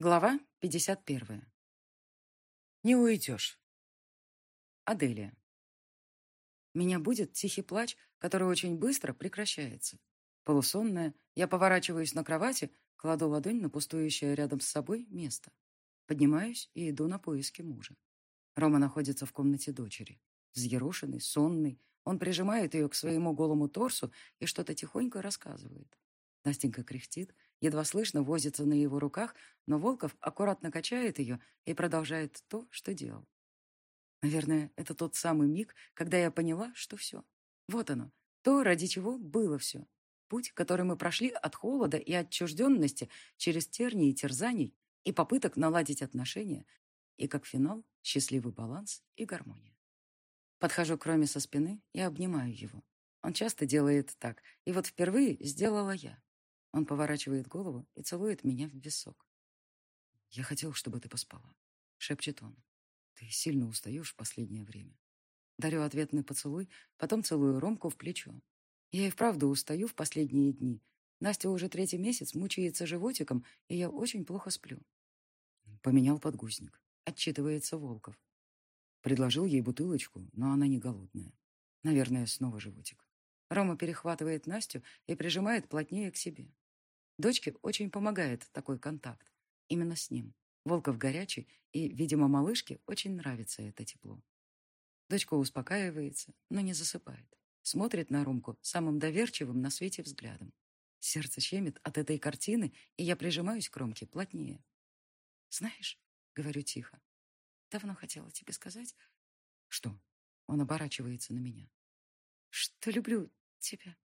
Глава 51. Не уйдешь. Аделия. Меня будет тихий плач, который очень быстро прекращается. Полусонная, я поворачиваюсь на кровати, кладу ладонь на пустующее рядом с собой место. Поднимаюсь и иду на поиски мужа. Рома находится в комнате дочери. Взъерошенный, сонный, он прижимает ее к своему голому торсу и что-то тихонько рассказывает. Настенька кряхтит, едва слышно возится на его руках, но Волков аккуратно качает ее и продолжает то, что делал. Наверное, это тот самый миг, когда я поняла, что все. Вот оно, то, ради чего было все. Путь, который мы прошли от холода и отчужденности через тернии и терзаний и попыток наладить отношения, и как финал счастливый баланс и гармония. Подхожу к Роме со спины и обнимаю его. Он часто делает так, и вот впервые сделала я. Он поворачивает голову и целует меня в висок. «Я хотел, чтобы ты поспала», — шепчет он. «Ты сильно устаешь в последнее время». Дарю ответный поцелуй, потом целую Ромку в плечо. Я и вправду устаю в последние дни. Настя уже третий месяц мучается животиком, и я очень плохо сплю. Поменял подгузник. Отчитывается Волков. Предложил ей бутылочку, но она не голодная. Наверное, снова животик. Рома перехватывает Настю и прижимает плотнее к себе. Дочке очень помогает такой контакт. Именно с ним. Волков горячий, и, видимо, малышке очень нравится это тепло. Дочка успокаивается, но не засыпает. Смотрит на Ромку самым доверчивым на свете взглядом. Сердце щемит от этой картины, и я прижимаюсь к Ромке плотнее. «Знаешь», — говорю тихо, — «давно хотела тебе сказать...» «Что?» — он оборачивается на меня. «Что люблю тебя».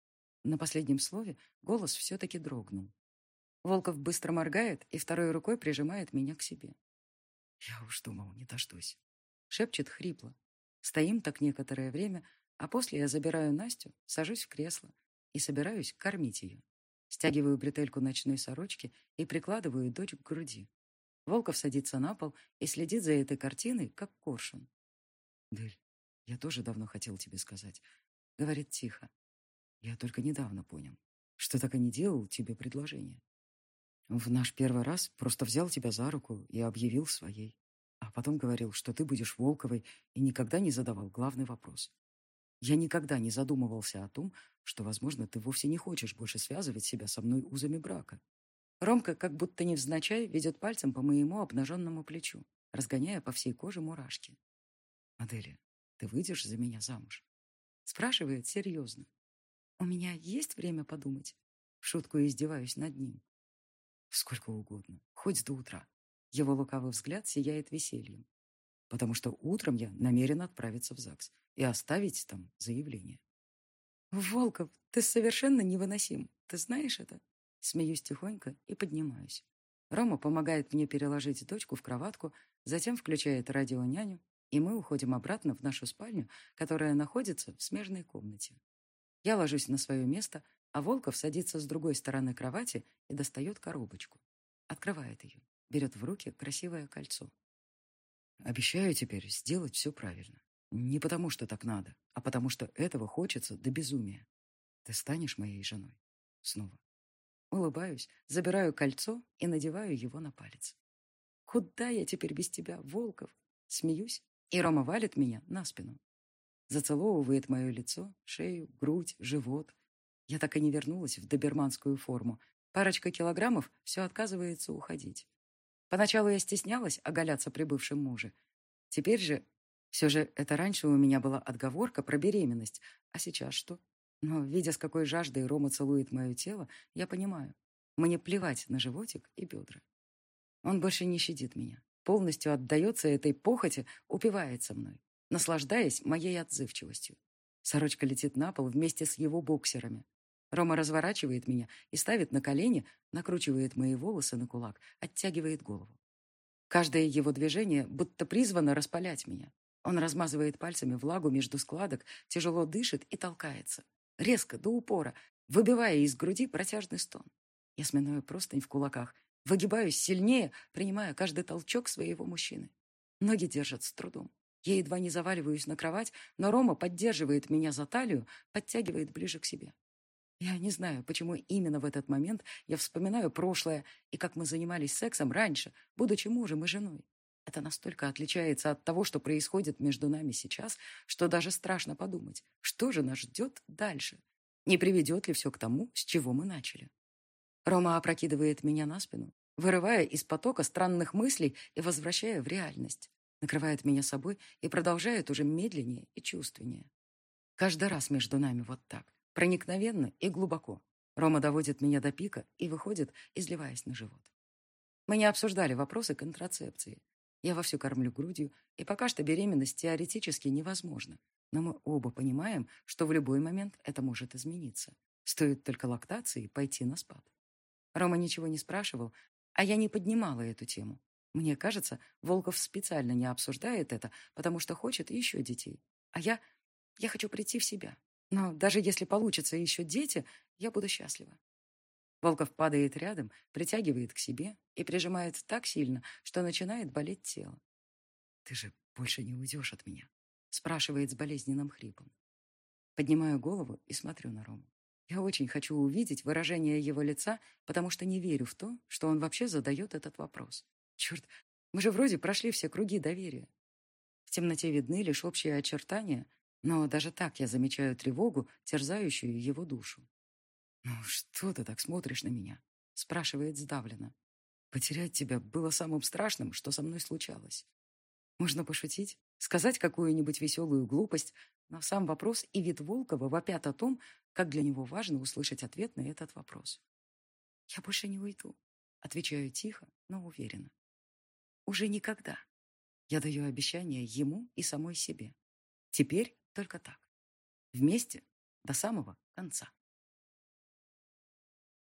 На последнем слове голос все-таки дрогнул. Волков быстро моргает и второй рукой прижимает меня к себе. «Я уж думал, не дождусь», — шепчет хрипло. Стоим так некоторое время, а после я забираю Настю, сажусь в кресло и собираюсь кормить ее. Стягиваю бретельку ночной сорочки и прикладываю дочь к груди. Волков садится на пол и следит за этой картиной, как коршун. «Дель, я тоже давно хотел тебе сказать», — говорит тихо. «Я только недавно понял, что так и не делал тебе предложение. В наш первый раз просто взял тебя за руку и объявил своей. А потом говорил, что ты будешь Волковой и никогда не задавал главный вопрос. Я никогда не задумывался о том, что, возможно, ты вовсе не хочешь больше связывать себя со мной узами брака. Ромка, как будто невзначай, ведет пальцем по моему обнаженному плечу, разгоняя по всей коже мурашки. «Аделия, ты выйдешь за меня замуж?» Спрашивает серьезно. «У меня есть время подумать?» В шутку издеваюсь над ним. Сколько угодно, хоть до утра. Его лукавый взгляд сияет весельем. Потому что утром я намерен отправиться в ЗАГС и оставить там заявление. «Волков, ты совершенно невыносим. Ты знаешь это?» Смеюсь тихонько и поднимаюсь. Рома помогает мне переложить дочку в кроватку, затем включает радионяню, и мы уходим обратно в нашу спальню, которая находится в смежной комнате. Я ложусь на свое место, а Волков садится с другой стороны кровати и достает коробочку. Открывает ее, берет в руки красивое кольцо. Обещаю теперь сделать все правильно. Не потому, что так надо, а потому, что этого хочется до безумия. Ты станешь моей женой. Снова. Улыбаюсь, забираю кольцо и надеваю его на палец. Куда я теперь без тебя, Волков? Смеюсь, и Рома валит меня на спину. Зацеловывает мое лицо, шею, грудь, живот, я так и не вернулась в доберманскую форму. Парочка килограммов все отказывается уходить. Поначалу я стеснялась оголяться при бывшем муже. Теперь же... Все же это раньше у меня была отговорка про беременность. А сейчас что? Но, видя, с какой жаждой Рома целует мое тело, я понимаю. Мне плевать на животик и бедра. Он больше не щадит меня. Полностью отдается этой похоти, упивается мной, наслаждаясь моей отзывчивостью. Сорочка летит на пол вместе с его боксерами. Рома разворачивает меня и ставит на колени, накручивает мои волосы на кулак, оттягивает голову. Каждое его движение будто призвано распалять меня. Он размазывает пальцами влагу между складок, тяжело дышит и толкается. Резко, до упора, выбивая из груди протяжный стон. Я сминаю простынь в кулаках, выгибаюсь сильнее, принимая каждый толчок своего мужчины. Ноги держат с трудом. Я едва не заваливаюсь на кровать, но Рома поддерживает меня за талию, подтягивает ближе к себе. Я не знаю, почему именно в этот момент я вспоминаю прошлое и как мы занимались сексом раньше, будучи мужем и женой. Это настолько отличается от того, что происходит между нами сейчас, что даже страшно подумать, что же нас ждет дальше. Не приведет ли все к тому, с чего мы начали? Рома опрокидывает меня на спину, вырывая из потока странных мыслей и возвращая в реальность. Накрывает меня собой и продолжает уже медленнее и чувственнее. Каждый раз между нами вот так, проникновенно и глубоко. Рома доводит меня до пика и выходит, изливаясь на живот. Мы не обсуждали вопросы контрацепции. Я вовсю кормлю грудью, и пока что беременность теоретически невозможна. Но мы оба понимаем, что в любой момент это может измениться. Стоит только лактации пойти на спад. Рома ничего не спрашивал, а я не поднимала эту тему. Мне кажется, Волков специально не обсуждает это, потому что хочет еще детей. А я... я хочу прийти в себя. Но даже если получится еще дети, я буду счастлива. Волков падает рядом, притягивает к себе и прижимает так сильно, что начинает болеть тело. «Ты же больше не уйдешь от меня?» спрашивает с болезненным хрипом. Поднимаю голову и смотрю на Рому. Я очень хочу увидеть выражение его лица, потому что не верю в то, что он вообще задает этот вопрос. Черт, мы же вроде прошли все круги доверия. В темноте видны лишь общие очертания, но даже так я замечаю тревогу, терзающую его душу. «Ну что ты так смотришь на меня?» — спрашивает сдавленно. «Потерять тебя было самым страшным, что со мной случалось. Можно пошутить, сказать какую-нибудь веселую глупость, но сам вопрос и вид Волкова вопят о том, как для него важно услышать ответ на этот вопрос. «Я больше не уйду», — отвечаю тихо, но уверенно. «Уже никогда». Я даю обещание ему и самой себе. Теперь только так. Вместе до самого конца.